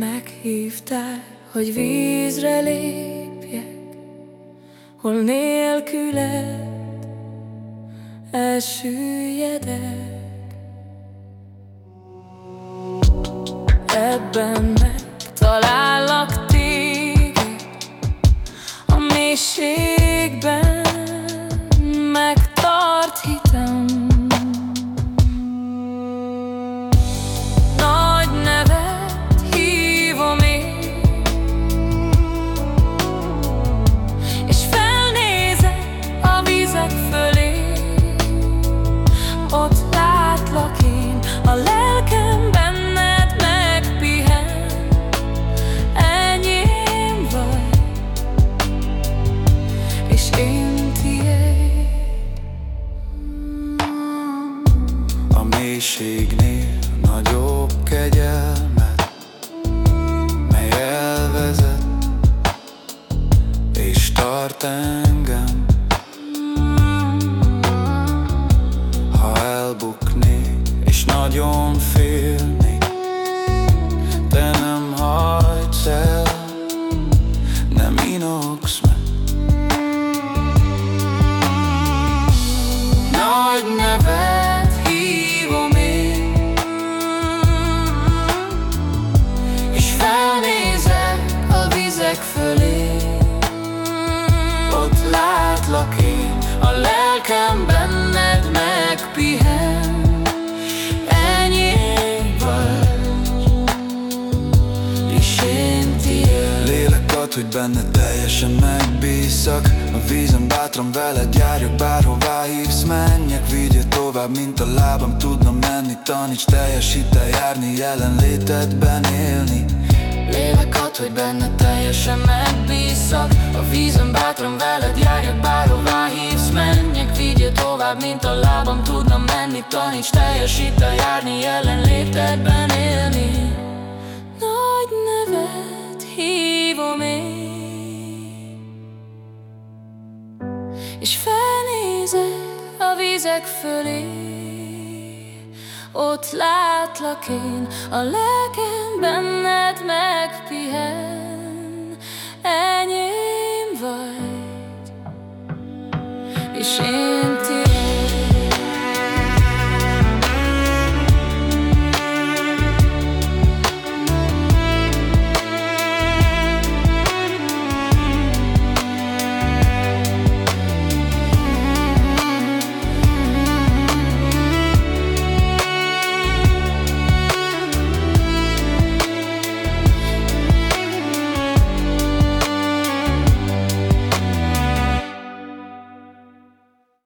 Meghívtál, hogy vízre lépjek, hol nélküled elsüllyedek. Ebben megtalállak mélységnél nagyobb kegyelmet, mely elvezet és tart engem. Látlak én, a lelkem benned megpihen. Enyém vagy, és én tiéd. Hogy benned teljesen megbízak. A vízem bátran veled járjak, bárhová hívsz Menjek, vigyél tovább, mint a lábam tudna menni. Taníts teljes hittel járni, jelenlétedben élni. Lélek ad, hogy benned teljesen megbízak. A vízem bátran Tovább, mint a lábam tudna menni Taníts a járni, jelenlétedben élni. Nagy nevet hívom én És felnézek a vizek fölé. Ott látlak én, a lelkem benned megpihen. Enyém vagy és én